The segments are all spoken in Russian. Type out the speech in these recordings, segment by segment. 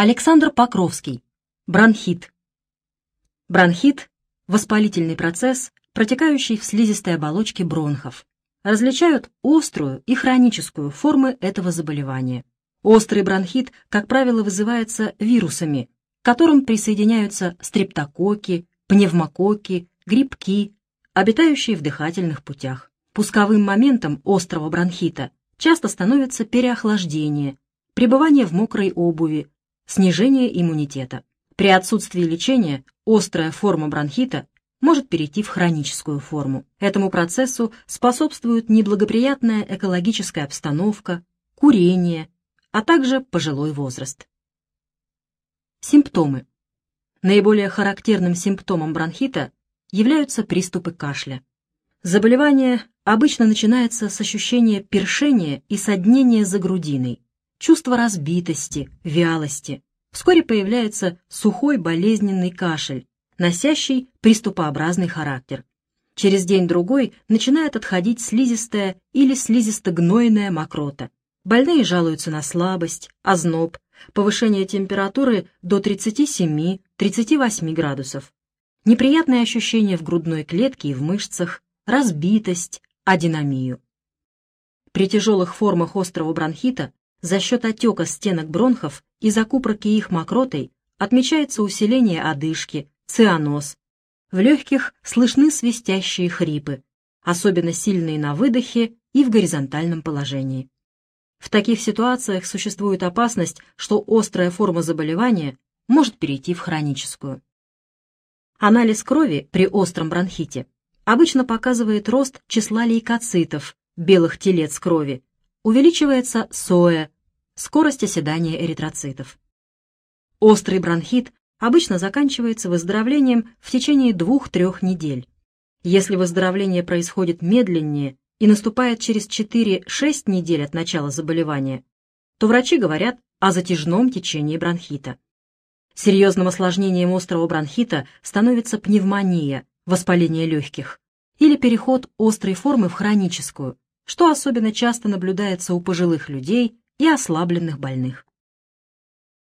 Александр Покровский. Бронхит. Бронхит – воспалительный процесс, протекающий в слизистой оболочке бронхов. Различают острую и хроническую формы этого заболевания. Острый бронхит, как правило, вызывается вирусами, к которым присоединяются стрептококи, пневмококи, грибки, обитающие в дыхательных путях. Пусковым моментом острого бронхита часто становится переохлаждение, пребывание в мокрой обуви, снижение иммунитета. При отсутствии лечения острая форма бронхита может перейти в хроническую форму. Этому процессу способствует неблагоприятная экологическая обстановка, курение, а также пожилой возраст. Симптомы. Наиболее характерным симптомом бронхита являются приступы кашля. Заболевание обычно начинается с ощущения першения и соднения за грудиной, чувство разбитости, вялости. Вскоре появляется сухой болезненный кашель, носящий приступообразный характер. Через день-другой начинает отходить слизистая или слизисто-гнойная мокрота. Больные жалуются на слабость, озноб, повышение температуры до 37-38 градусов, неприятные ощущения в грудной клетке и в мышцах, разбитость, адинамию. При тяжелых формах острого бронхита за счет отека стенок бронхов и закупорки их мокротой отмечается усиление одышки, цианоз. В легких слышны свистящие хрипы, особенно сильные на выдохе и в горизонтальном положении. В таких ситуациях существует опасность, что острая форма заболевания может перейти в хроническую. Анализ крови при остром бронхите обычно показывает рост числа лейкоцитов, белых телец крови, увеличивается соя, скорость оседания эритроцитов. Острый бронхит обычно заканчивается выздоровлением в течение 2-3 недель. Если выздоровление происходит медленнее и наступает через 4-6 недель от начала заболевания, то врачи говорят о затяжном течении бронхита. Серьезным осложнением острого бронхита становится пневмония, воспаление легких, или переход острой формы в хроническую, что особенно часто наблюдается у пожилых людей и ослабленных больных.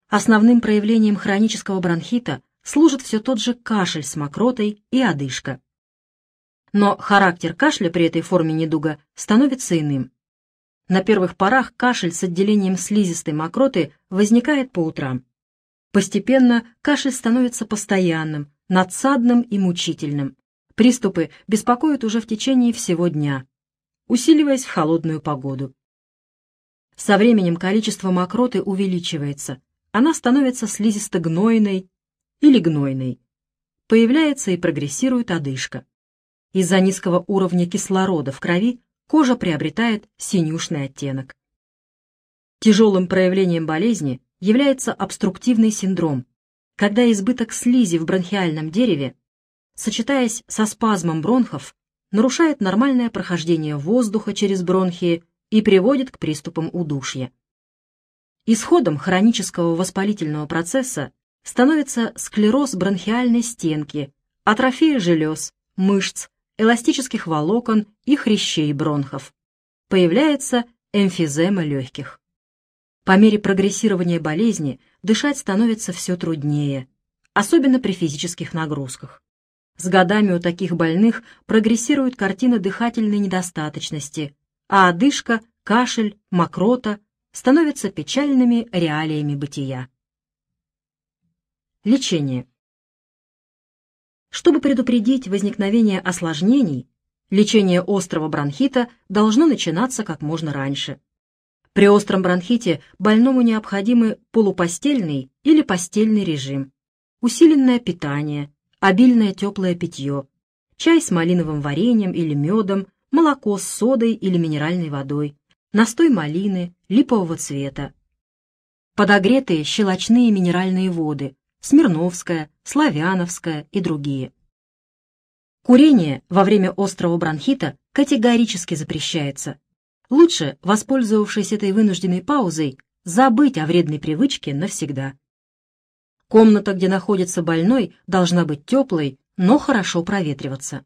Основным проявлением хронического бронхита служит все тот же кашель с мокротой и одышка. Но характер кашля при этой форме недуга становится иным. На первых порах кашель с отделением слизистой мокроты возникает по утрам. Постепенно кашель становится постоянным, надсадным и мучительным. Приступы беспокоят уже в течение всего дня усиливаясь в холодную погоду. Со временем количество мокроты увеличивается, она становится слизисто-гнойной или гнойной. Появляется и прогрессирует одышка. Из-за низкого уровня кислорода в крови кожа приобретает синюшный оттенок. Тяжелым проявлением болезни является обструктивный синдром, когда избыток слизи в бронхиальном дереве, сочетаясь со спазмом бронхов, нарушает нормальное прохождение воздуха через бронхи и приводит к приступам удушья. Исходом хронического воспалительного процесса становится склероз бронхиальной стенки, атрофия желез, мышц, эластических волокон и хрящей бронхов. Появляется эмфизема легких. По мере прогрессирования болезни дышать становится все труднее, особенно при физических нагрузках. С годами у таких больных прогрессирует картина дыхательной недостаточности, а одышка, кашель, мокрота становятся печальными реалиями бытия. Лечение. Чтобы предупредить возникновение осложнений, лечение острого бронхита должно начинаться как можно раньше. При остром бронхите больному необходимы полупостельный или постельный режим, усиленное питание, обильное теплое питье, чай с малиновым вареньем или медом, молоко с содой или минеральной водой, настой малины, липового цвета, подогретые щелочные минеральные воды, Смирновская, Славяновская и другие. Курение во время острого бронхита категорически запрещается. Лучше, воспользовавшись этой вынужденной паузой, забыть о вредной привычке навсегда. Комната, где находится больной, должна быть теплой, но хорошо проветриваться.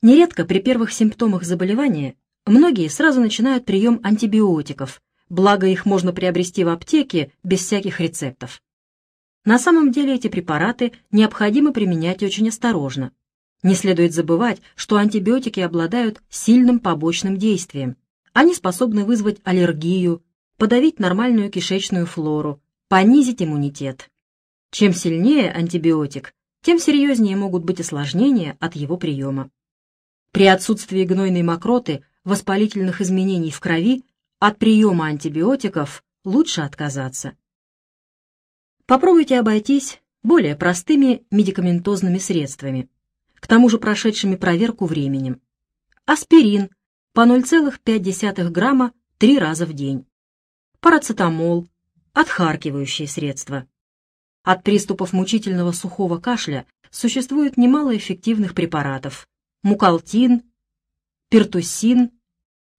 Нередко при первых симптомах заболевания многие сразу начинают прием антибиотиков, благо их можно приобрести в аптеке без всяких рецептов. На самом деле эти препараты необходимо применять очень осторожно. Не следует забывать, что антибиотики обладают сильным побочным действием. Они способны вызвать аллергию, подавить нормальную кишечную флору, понизить иммунитет. Чем сильнее антибиотик, тем серьезнее могут быть осложнения от его приема. При отсутствии гнойной мокроты, воспалительных изменений в крови, от приема антибиотиков лучше отказаться. Попробуйте обойтись более простыми медикаментозными средствами, к тому же прошедшими проверку временем. Аспирин по 0,5 грамма три раза в день. Парацетамол, отхаркивающие средства. От приступов мучительного сухого кашля существует немало эффективных препаратов. Мукалтин, пертусин,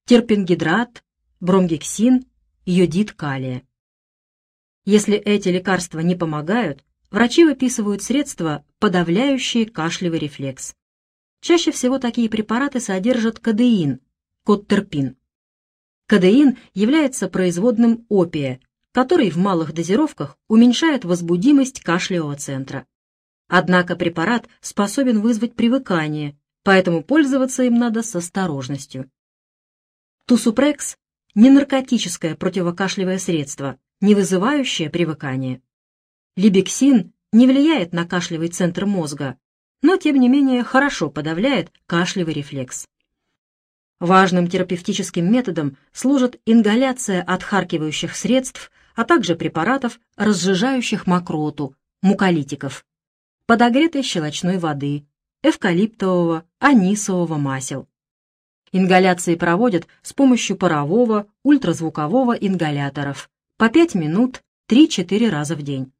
терпенгидрат, бромгексин, йодид калия. Если эти лекарства не помогают, врачи выписывают средства, подавляющие кашлевый рефлекс. Чаще всего такие препараты содержат кадеин, коттерпин. Кадеин является производным опия, который в малых дозировках уменьшает возбудимость кашлевого центра. Однако препарат способен вызвать привыкание, поэтому пользоваться им надо с осторожностью. Тусупрекс – не наркотическое противокашлевое средство, не вызывающее привыкание. Либексин не влияет на кашлевый центр мозга, но тем не менее хорошо подавляет кашлевый рефлекс. Важным терапевтическим методом служит ингаляция отхаркивающих средств а также препаратов, разжижающих мокроту, муколитиков, подогретой щелочной воды, эвкалиптового, анисового масел. Ингаляции проводят с помощью парового, ультразвукового ингаляторов по 5 минут 3-4 раза в день.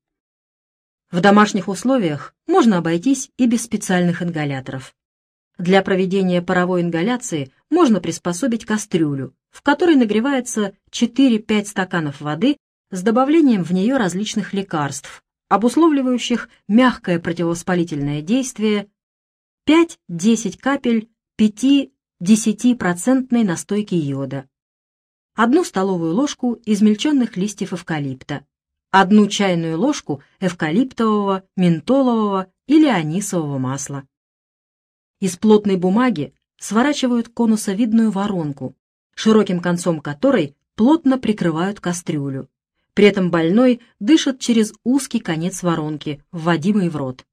В домашних условиях можно обойтись и без специальных ингаляторов. Для проведения паровой ингаляции можно приспособить кастрюлю, в которой нагревается 4-5 стаканов воды с добавлением в нее различных лекарств, обусловливающих мягкое противовоспалительное действие 5-10 капель 5-10% настойки йода, одну столовую ложку измельченных листьев эвкалипта, одну чайную ложку эвкалиптового, ментолового или анисового масла. Из плотной бумаги сворачивают конусовидную воронку, широким концом которой плотно прикрывают кастрюлю. При этом больной дышит через узкий конец воронки, вводимый в рот.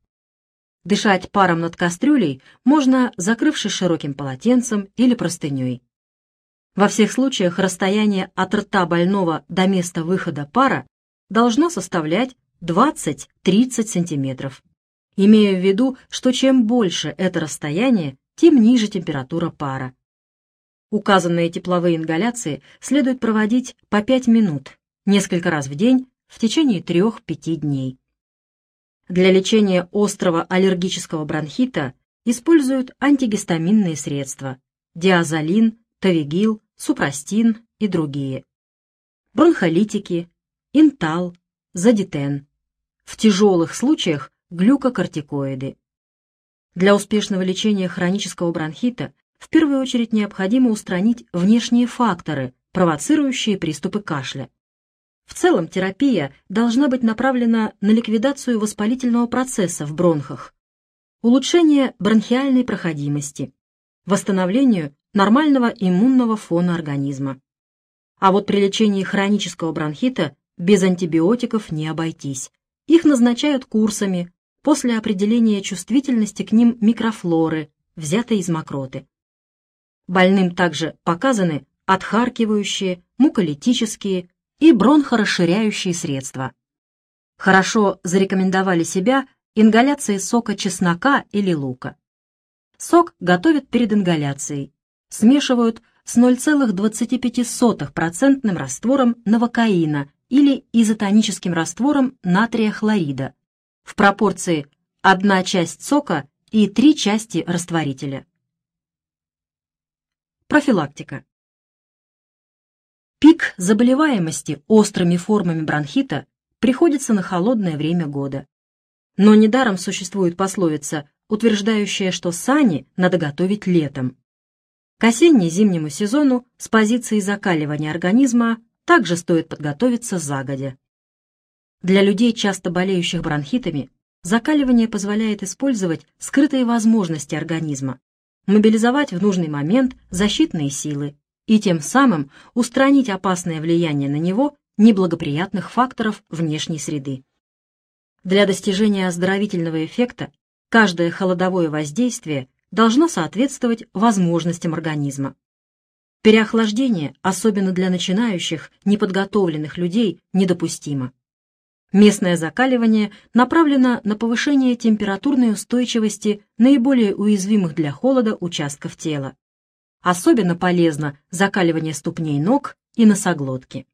Дышать паром над кастрюлей можно, закрывшись широким полотенцем или простыней. Во всех случаях расстояние от рта больного до места выхода пара должно составлять 20-30 см. Имея в виду, что чем больше это расстояние, тем ниже температура пара. Указанные тепловые ингаляции следует проводить по 5 минут несколько раз в день в течение 3-5 дней. Для лечения острого аллергического бронхита используют антигистаминные средства – диазолин, тавигил, супрастин и другие. Бронхолитики, интал, задитен. В тяжелых случаях глюкокортикоиды. Для успешного лечения хронического бронхита в первую очередь необходимо устранить внешние факторы, провоцирующие приступы кашля. В целом терапия должна быть направлена на ликвидацию воспалительного процесса в бронхах, улучшение бронхиальной проходимости, восстановлению нормального иммунного фона организма. А вот при лечении хронического бронхита без антибиотиков не обойтись. Их назначают курсами после определения чувствительности к ним микрофлоры, взятой из мокроты. Больным также показаны отхаркивающие, муколитические, и бронхорасширяющие средства. Хорошо зарекомендовали себя ингаляции сока чеснока или лука. Сок готовят перед ингаляцией. Смешивают с 0,25% раствором новокаина или изотоническим раствором натрия хлорида в пропорции 1 часть сока и 3 части растворителя. Профилактика. Пик заболеваемости острыми формами бронхита приходится на холодное время года. Но недаром существует пословица, утверждающая, что сани надо готовить летом. К осенне-зимнему сезону с позиции закаливания организма также стоит подготовиться загодя. Для людей, часто болеющих бронхитами, закаливание позволяет использовать скрытые возможности организма, мобилизовать в нужный момент защитные силы и тем самым устранить опасное влияние на него неблагоприятных факторов внешней среды. Для достижения оздоровительного эффекта каждое холодовое воздействие должно соответствовать возможностям организма. Переохлаждение, особенно для начинающих, неподготовленных людей, недопустимо. Местное закаливание направлено на повышение температурной устойчивости наиболее уязвимых для холода участков тела. Особенно полезно закаливание ступней ног и носоглотки.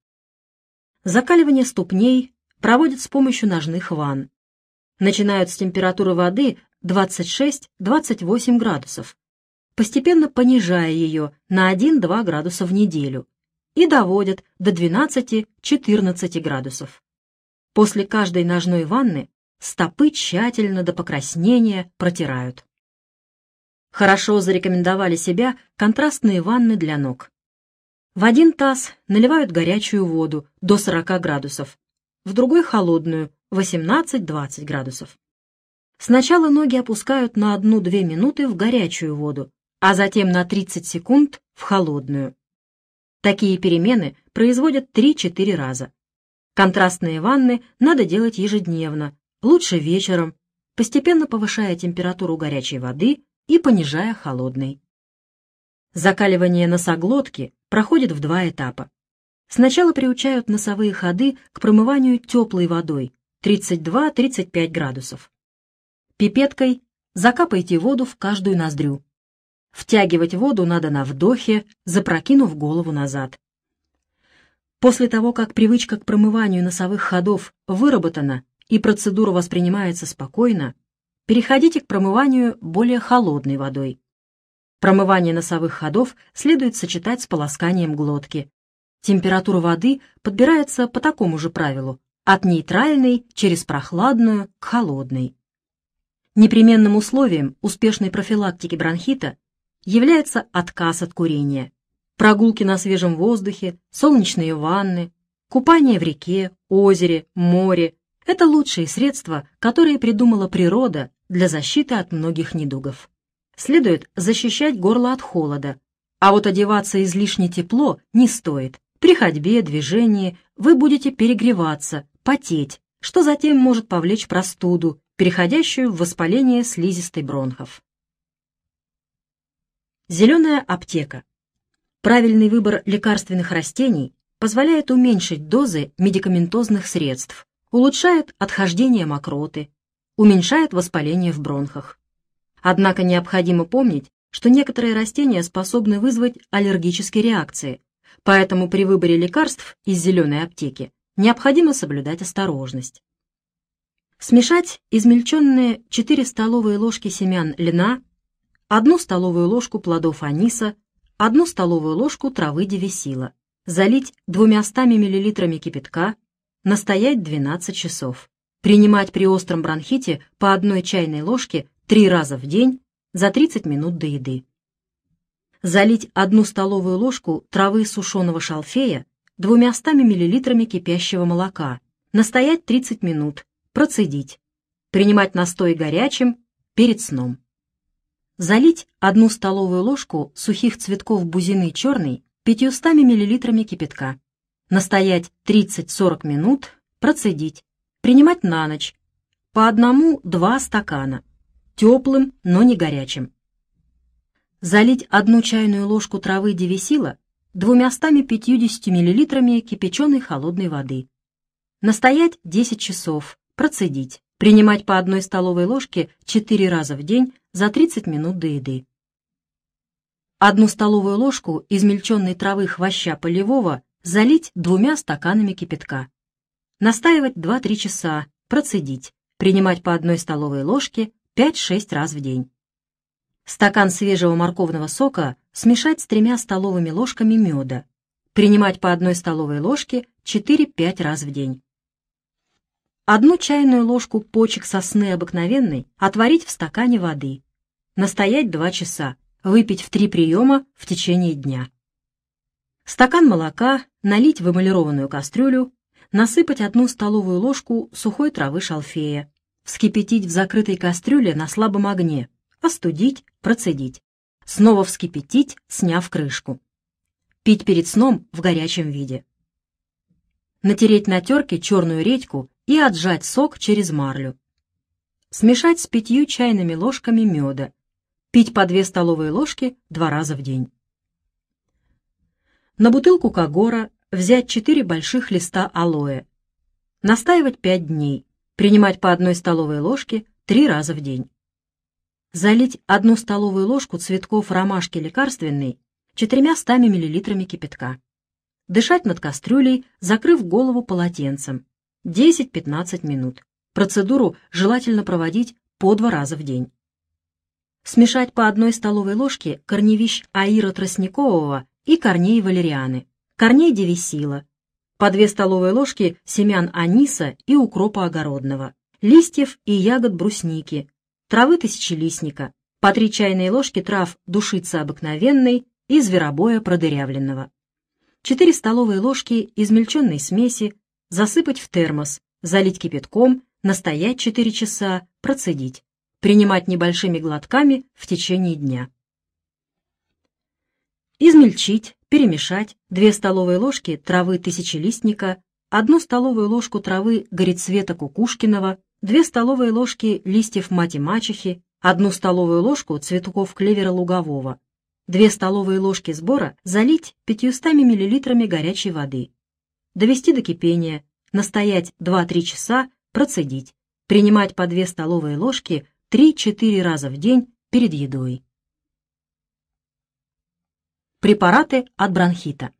Закаливание ступней проводят с помощью ножных ванн. Начинают с температуры воды 26-28 градусов, постепенно понижая ее на 1-2 градуса в неделю и доводят до 12-14 градусов. После каждой ножной ванны стопы тщательно до покраснения протирают. Хорошо зарекомендовали себя контрастные ванны для ног. В один таз наливают горячую воду до 40 градусов, в другой холодную 18-20 градусов. Сначала ноги опускают на 1-2 минуты в горячую воду, а затем на 30 секунд в холодную. Такие перемены производят 3-4 раза. Контрастные ванны надо делать ежедневно, лучше вечером, постепенно повышая температуру горячей воды и понижая холодной. Закаливание носоглотки проходит в два этапа. Сначала приучают носовые ходы к промыванию теплой водой 32-35 градусов. Пипеткой закапайте воду в каждую ноздрю. Втягивать воду надо на вдохе, запрокинув голову назад. После того, как привычка к промыванию носовых ходов выработана и процедура воспринимается спокойно, переходите к промыванию более холодной водой. Промывание носовых ходов следует сочетать с полосканием глотки. Температура воды подбирается по такому же правилу, от нейтральной через прохладную к холодной. Непременным условием успешной профилактики бронхита является отказ от курения прогулки на свежем воздухе, солнечные ванны, купание в реке, озере, море – это лучшие средства, которые придумала природа для защиты от многих недугов. Следует защищать горло от холода, а вот одеваться излишне тепло не стоит. При ходьбе, движении вы будете перегреваться, потеть, что затем может повлечь простуду, переходящую в воспаление слизистой бронхов. Зеленая аптека. Правильный выбор лекарственных растений позволяет уменьшить дозы медикаментозных средств, улучшает отхождение мокроты, уменьшает воспаление в бронхах. Однако необходимо помнить, что некоторые растения способны вызвать аллергические реакции, поэтому при выборе лекарств из зеленой аптеки необходимо соблюдать осторожность. Смешать измельченные 4 столовые ложки семян льна, 1 столовую ложку плодов аниса, одну столовую ложку травы девесила, залить 200 мл кипятка, настоять 12 часов. Принимать при остром бронхите по одной чайной ложке три раза в день за 30 минут до еды. Залить одну столовую ложку травы сушеного шалфея 200 мл кипящего молока, настоять 30 минут, процедить. Принимать настой горячим перед сном. Залить одну столовую ложку сухих цветков бузины черной 500 мл кипятка. Настоять 30-40 минут, процедить. Принимать на ночь. По одному-два стакана. Теплым, но не горячим. Залить одну чайную ложку травы девисила 250 мл кипяченой холодной воды. Настоять 10 часов, процедить. Принимать по одной столовой ложке 4 раза в день за 30 минут до еды. Одну столовую ложку измельченной травы хвоща полевого залить двумя стаканами кипятка. Настаивать 2-3 часа, процедить. Принимать по одной столовой ложке 5-6 раз в день. Стакан свежего морковного сока смешать с тремя столовыми ложками меда. Принимать по одной столовой ложке 4-5 раз в день. Одну чайную ложку почек сосны обыкновенной отварить в стакане воды. Настоять 2 часа. Выпить в 3 приема в течение дня. Стакан молока налить в эмалированную кастрюлю, насыпать одну столовую ложку сухой травы шалфея, вскипятить в закрытой кастрюле на слабом огне, остудить, процедить. Снова вскипятить, сняв крышку. Пить перед сном в горячем виде. Натереть на терке черную редьку и отжать сок через марлю. Смешать с пятью чайными ложками меда. Пить по две столовые ложки два раза в день. На бутылку Кагора взять 4 больших листа алоэ. Настаивать 5 дней. Принимать по одной столовой ложке 3 раза в день. Залить одну столовую ложку цветков ромашки лекарственной 400 мл кипятка. Дышать над кастрюлей, закрыв голову полотенцем. 10-15 минут. Процедуру желательно проводить по два раза в день. Смешать по одной столовой ложке корневищ аира тростникового и корней валерианы, корней девисила, по две столовые ложки семян аниса и укропа огородного, листьев и ягод брусники, травы тысячелистника, по три чайные ложки трав душицы обыкновенной и зверобоя продырявленного. 4 столовые ложки измельченной смеси засыпать в термос, залить кипятком, настоять 4 часа, процедить. Принимать небольшими глотками в течение дня. Измельчить, перемешать 2 столовые ложки травы тысячелистника, 1 столовую ложку травы горецвета кукушкиного, 2 столовые ложки листьев мати-мачехи, 1 столовую ложку цветков клевера лугового, 2 столовые ложки сбора залить 500 мл горячей воды, довести до кипения, настоять 2-3 часа, процедить, принимать по 2 столовые ложки 3-4 раза в день перед едой. Препараты от бронхита.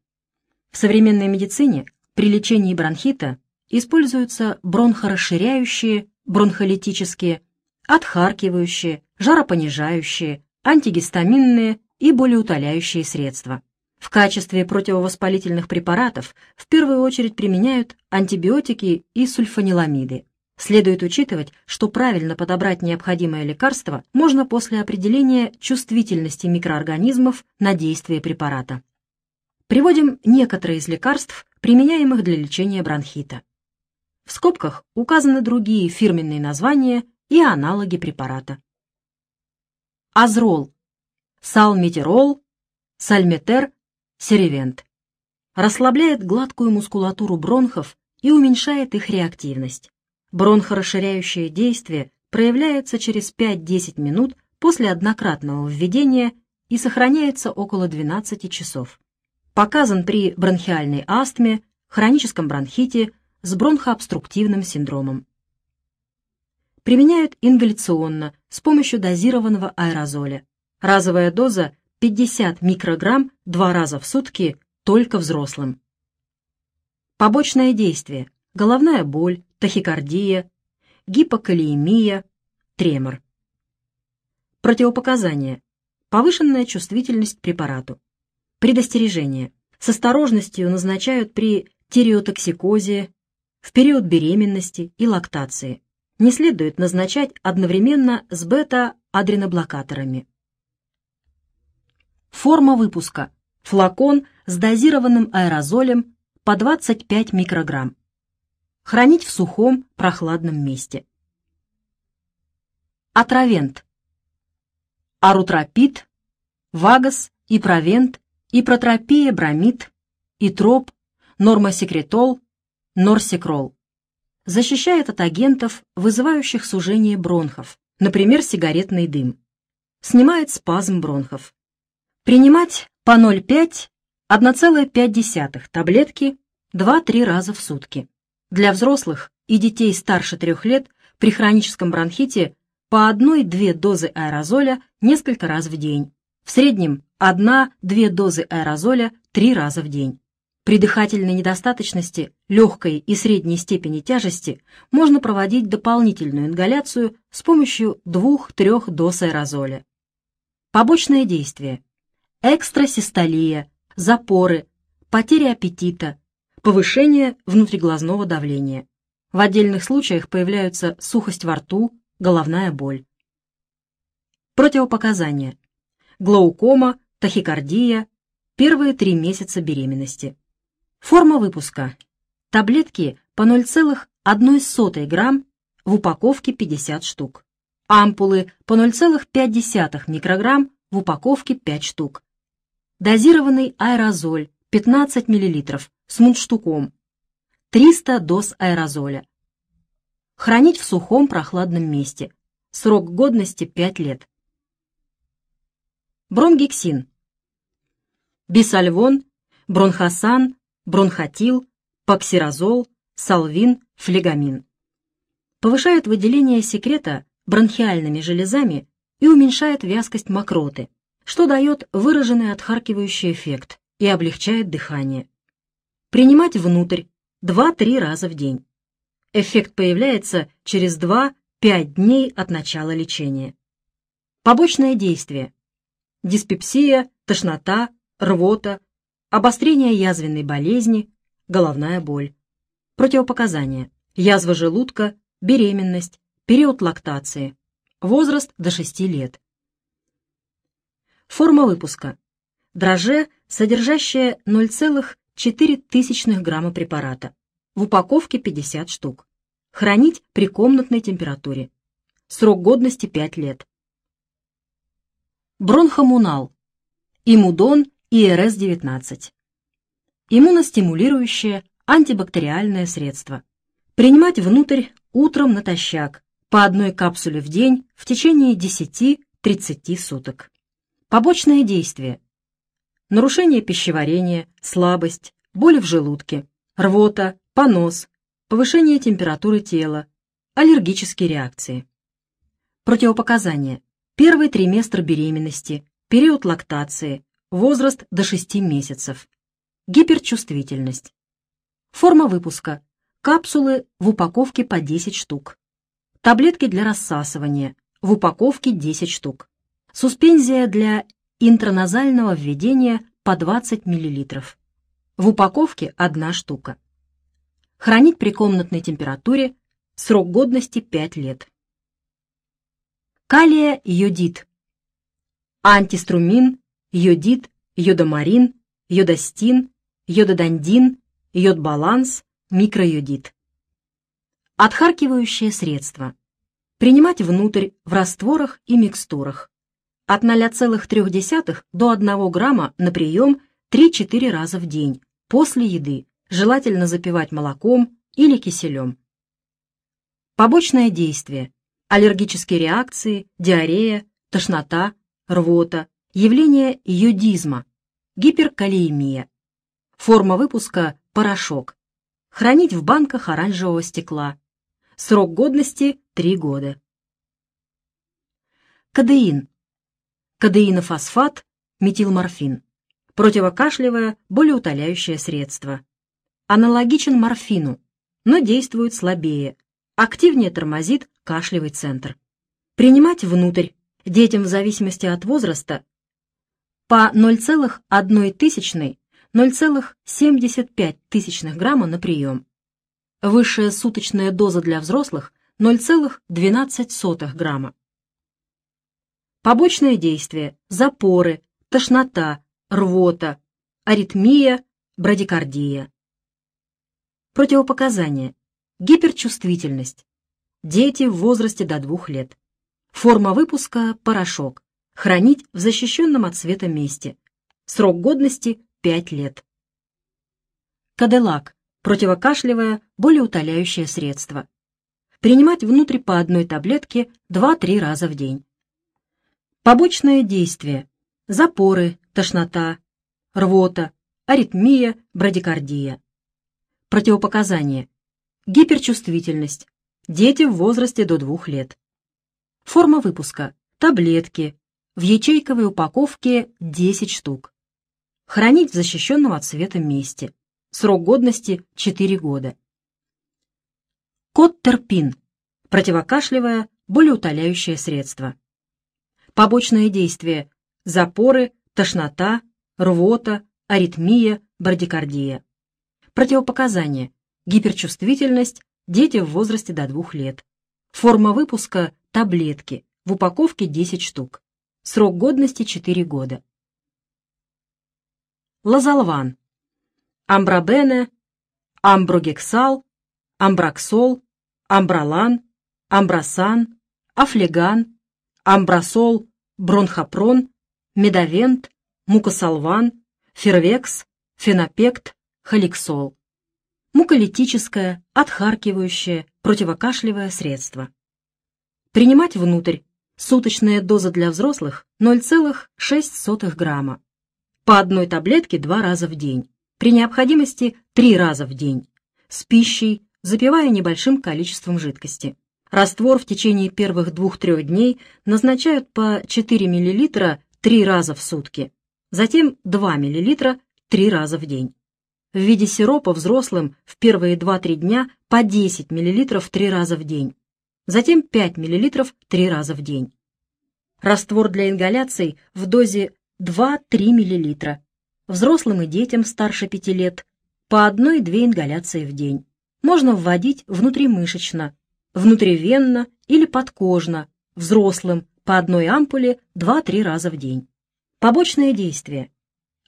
В современной медицине при лечении бронхита используются бронхорасширяющие, бронхолитические, отхаркивающие, жаропонижающие, антигистаминные и болеутоляющие средства. В качестве противовоспалительных препаратов в первую очередь применяют антибиотики и сульфаниламиды. Следует учитывать, что правильно подобрать необходимое лекарство можно после определения чувствительности микроорганизмов на действие препарата. Приводим некоторые из лекарств, применяемых для лечения бронхита. В скобках указаны другие фирменные названия и аналоги препарата. Азрол, салметирол, сальметер, серевент. Расслабляет гладкую мускулатуру бронхов и уменьшает их реактивность. Бронхорасширяющее действие проявляется через 5-10 минут после однократного введения и сохраняется около 12 часов. Показан при бронхиальной астме, хроническом бронхите с бронхообструктивным синдромом. Применяют ингаляционно с помощью дозированного аэрозоля. Разовая доза 50 микрограмм два раза в сутки только взрослым. Побочное действие – головная боль, тахикардия, гипокалиемия, тремор. Противопоказания. Повышенная чувствительность к препарату. Предостережение. С осторожностью назначают при тиреотоксикозе, в период беременности и лактации. Не следует назначать одновременно с бета-адреноблокаторами. Форма выпуска. Флакон с дозированным аэрозолем по 25 микрограмм. Хранить в сухом, прохладном месте. Атровент. Арутропит, вагас, ипровент, ипротропия бромид, итроп, нормосекретол, норсекрол. Защищает от агентов, вызывающих сужение бронхов, например, сигаретный дым. Снимает спазм бронхов. Принимать по 0,5-1,5 таблетки 2-3 раза в сутки. Для взрослых и детей старше трех лет при хроническом бронхите по одной-две дозы аэрозоля несколько раз в день. В среднем одна-две дозы аэрозоля три раза в день. При дыхательной недостаточности легкой и средней степени тяжести можно проводить дополнительную ингаляцию с помощью двух-трех доз аэрозоля. Побочное действие. Экстрасистолия, запоры, потеря аппетита, повышение внутриглазного давления. В отдельных случаях появляются сухость во рту, головная боль. Противопоказания. Глаукома, тахикардия, первые три месяца беременности. Форма выпуска. Таблетки по 0,1 грамм в упаковке 50 штук. Ампулы по 0,5 микрограмм в упаковке 5 штук. Дозированный аэрозоль 15 мл с мундштуком. 300 доз аэрозоля. Хранить в сухом прохладном месте. Срок годности 5 лет. Бромгексин. Бисальвон, бронхосан, бронхотил, паксирозол, салвин, флегамин. Повышает выделение секрета бронхиальными железами и уменьшает вязкость мокроты, что дает выраженный отхаркивающий эффект и облегчает дыхание. Принимать внутрь 2-3 раза в день. Эффект появляется через 2-5 дней от начала лечения. Побочное действие. Диспепсия, тошнота, рвота, обострение язвенной болезни, головная боль. Противопоказания. Язва желудка, беременность, период лактации, возраст до 6 лет. Форма выпуска. Дрожже, содержащее 0,4 грамма препарата. В упаковке 50 штук. Хранить при комнатной температуре. Срок годности 5 лет. Бронхомунал. Имудон ИРС-19. Иммуностимулирующее антибактериальное средство. Принимать внутрь утром натощак, по одной капсуле в день в течение 10-30 суток. Побочные действия. Нарушение пищеварения, слабость, боли в желудке, рвота, понос, повышение температуры тела, аллергические реакции. Противопоказания. Первый триместр беременности, период лактации, возраст до 6 месяцев. Гиперчувствительность. Форма выпуска. Капсулы в упаковке по 10 штук. Таблетки для рассасывания. В упаковке 10 штук. Суспензия для интраназального введения по 20 мл. В упаковке одна штука. Хранить при комнатной температуре. Срок годности 5 лет. Калия-йодид. Антиструмин, йодид, йодомарин, йодостин, йододандин, йодбаланс, микроюдит. Отхаркивающее средство. Принимать внутрь в растворах и микстурах. От 0,3 до 1 грамма на прием 3-4 раза в день, после еды, желательно запивать молоком или киселем. Побочное действие. Аллергические реакции, диарея, тошнота, рвота, явление йодизма, гиперкалиемия. Форма выпуска – порошок. Хранить в банках оранжевого стекла. Срок годности – 3 года. Кадеин. Кадеинофосфат, метилморфин. Противокашлевое, болеутоляющее средство. Аналогичен морфину, но действует слабее. Активнее тормозит кашлевый центр. Принимать внутрь. Детям в зависимости от возраста по 0,1 0,75 грамма на прием. Высшая суточная доза для взрослых 0,12 грамма. Побочные действия – запоры, тошнота, рвота, аритмия, брадикардия. Противопоказания. Гиперчувствительность. Дети в возрасте до 2 лет. Форма выпуска – порошок. Хранить в защищенном от света месте. Срок годности 5 лет. Каделак. Противокашлевое, болеутоляющее средство. Принимать внутрь по одной таблетке 2-3 раза в день. Побочное действие. Запоры, тошнота, рвота, аритмия, брадикардия. Противопоказания. Гиперчувствительность. Дети в возрасте до 2 лет. Форма выпуска. Таблетки, в ячейковой упаковке 10 штук. Хранить в защищенном от света месте. Срок годности 4 года. Коттерпин. Противокашлевое, болеутоляющее средство. Побочное действие. Запоры, тошнота, рвота, аритмия, брадикардия. Противопоказания. Гиперчувствительность, дети в возрасте до 2 лет. Форма выпуска – таблетки, в упаковке 10 штук. Срок годности 4 года. лазолван, амбробене, амброгексал, амбраксол, амбралан, амбрасан, афлеган, амбрасол, бронхопрон, медовент, мукосолван, фервекс, фенопект, халиксол. Муколитическое, отхаркивающее, противокашлевое средство. Принимать внутрь. Суточная доза для взрослых 0,6 грамма. По одной таблетке два раза в день. При необходимости три раза в день. С пищей, запивая небольшим количеством жидкости. Раствор в течение первых двух-трех дней назначают по 4 мл три раза в сутки, затем 2 мл три раза в день. В виде сиропа взрослым в первые 2-3 дня по 10 мл три раза в день, затем 5 мл три раза в день. Раствор для ингаляций в дозе 2-3 мл. Взрослым и детям старше 5 лет по 1-2 ингаляции в день. Можно вводить внутримышечно, внутривенно или подкожно, взрослым по одной ампуле 2-3 раза в день. Побочные действия.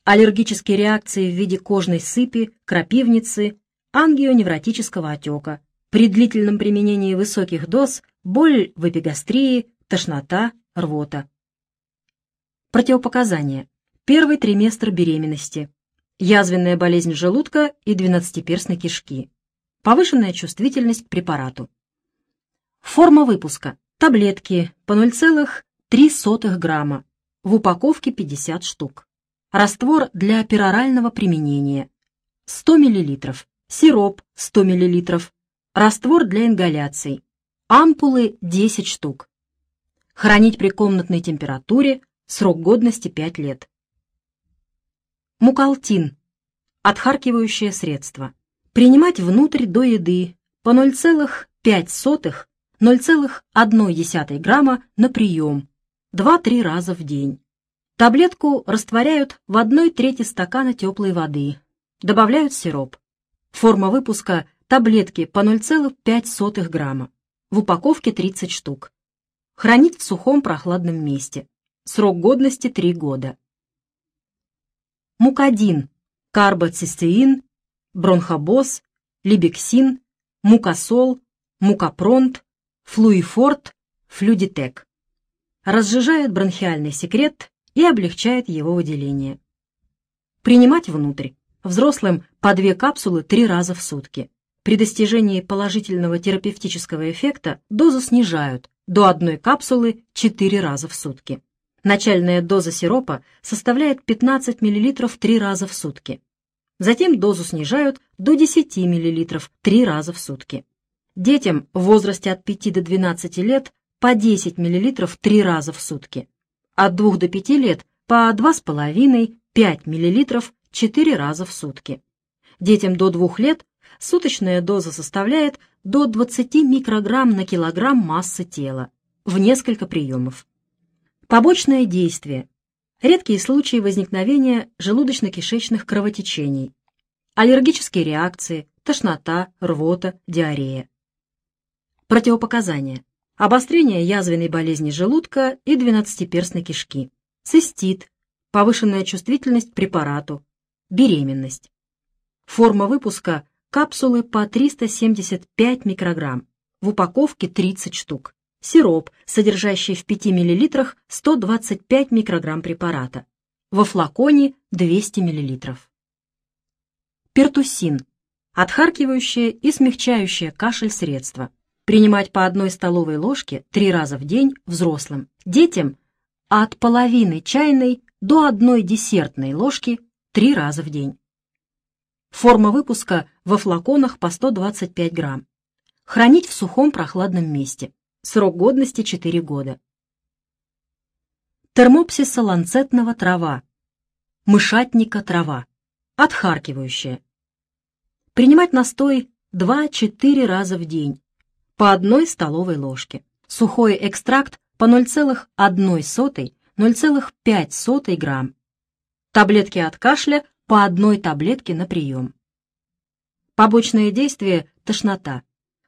Аллергические реакции в виде кожной сыпи, крапивницы, ангионевротического отека. При длительном применении высоких доз боль в эпигастрии, тошнота, рвота. Противопоказания. Первый триместр беременности. Язвенная болезнь желудка и двенадцатиперстной кишки. Повышенная чувствительность к препарату. Форма выпуска. Таблетки по 0,03 грамма. В упаковке 50 штук. Раствор для перорального применения. 100 мл. Сироп 100 мл. Раствор для ингаляций. Ампулы 10 штук. Хранить при комнатной температуре. Срок годности 5 лет. Мукалтин. Отхаркивающее средство. Принимать внутрь до еды по 0,5 0,1 грамма на прием, 2-3 раза в день. Таблетку растворяют в 1 трети стакана теплой воды, добавляют сироп. Форма выпуска – таблетки по 0,5 грамма, в упаковке 30 штук. Хранить в сухом прохладном месте. Срок годности 3 года. Мукадин, карбоцистеин, бронхобоз, либексин, мукосол, мукопронт, флуифорт, флюдитек. Разжижает бронхиальный секрет и облегчает его выделение. Принимать внутрь. Взрослым по две капсулы три раза в сутки. При достижении положительного терапевтического эффекта дозу снижают до одной капсулы четыре раза в сутки. Начальная доза сиропа составляет 15 мл три раза в сутки. Затем дозу снижают до 10 мл три раза в сутки. Детям в возрасте от 5 до 12 лет по 10 мл 3 раза в сутки. От 2 до 5 лет по 2,5-5 мл 4 раза в сутки. Детям до 2 лет суточная доза составляет до 20 микрограмм на килограмм массы тела в несколько приемов. Побочное действие. Редкие случаи возникновения желудочно-кишечных кровотечений, аллергические реакции, тошнота, рвота, диарея. Противопоказания. Обострение язвенной болезни желудка и двенадцатиперстной кишки. Цистит. Повышенная чувствительность к препарату. Беременность. Форма выпуска – капсулы по 375 микрограмм. В упаковке 30 штук. Сироп, содержащий в 5 мл 125 микрограмм препарата. Во флаконе 200 мл. Пертусин. Отхаркивающее и смягчающее кашель средство принимать по одной столовой ложке три раза в день взрослым, детям от половины чайной до одной десертной ложки три раза в день. Форма выпуска во флаконах по 125 грамм. Хранить в сухом прохладном месте. Срок годности 4 года. Термопсиса ланцетного трава. Мышатника трава. Отхаркивающая. Принимать настой 2-4 раза в день по одной столовой ложке. Сухой экстракт по 0,1-0,5 грамм. Таблетки от кашля по одной таблетке на прием. Побочные действия – тошнота.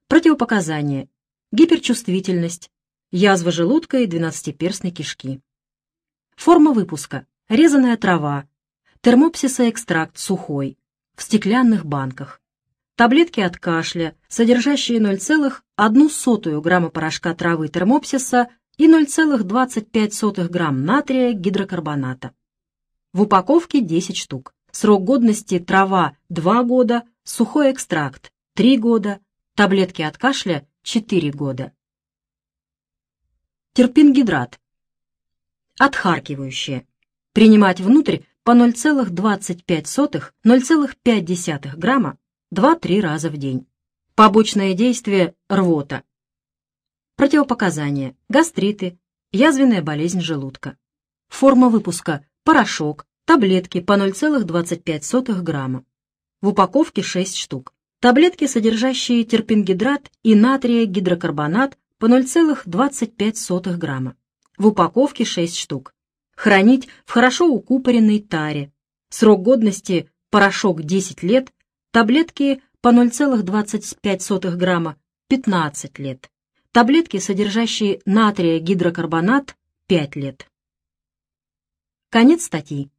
Противопоказания – гиперчувствительность, язва желудка и двенадцатиперстной кишки. Форма выпуска – резаная трава, термопсиса-экстракт сухой, в стеклянных банках. Таблетки от кашля, содержащие 0,1 грамма порошка травы термопсиса и 0,25 грамм натрия гидрокарбоната. В упаковке 10 штук. Срок годности трава 2 года, сухой экстракт 3 года, таблетки от кашля 4 года. Терпингидрат. Отхаркивающее. Принимать внутрь по 0,25-0,5 грамма 2-3 раза в день. Побочное действие – рвота. Противопоказания – гастриты, язвенная болезнь желудка. Форма выпуска – порошок, таблетки по 0,25 грамма. В упаковке 6 штук. Таблетки, содержащие терпингидрат и натрия гидрокарбонат по 0,25 грамма. В упаковке 6 штук. Хранить в хорошо укупоренной таре. Срок годности – порошок 10 лет, таблетки по 0,25 грамма – 15 лет. Таблетки, содержащие натрия гидрокарбонат – 5 лет. Конец статьи.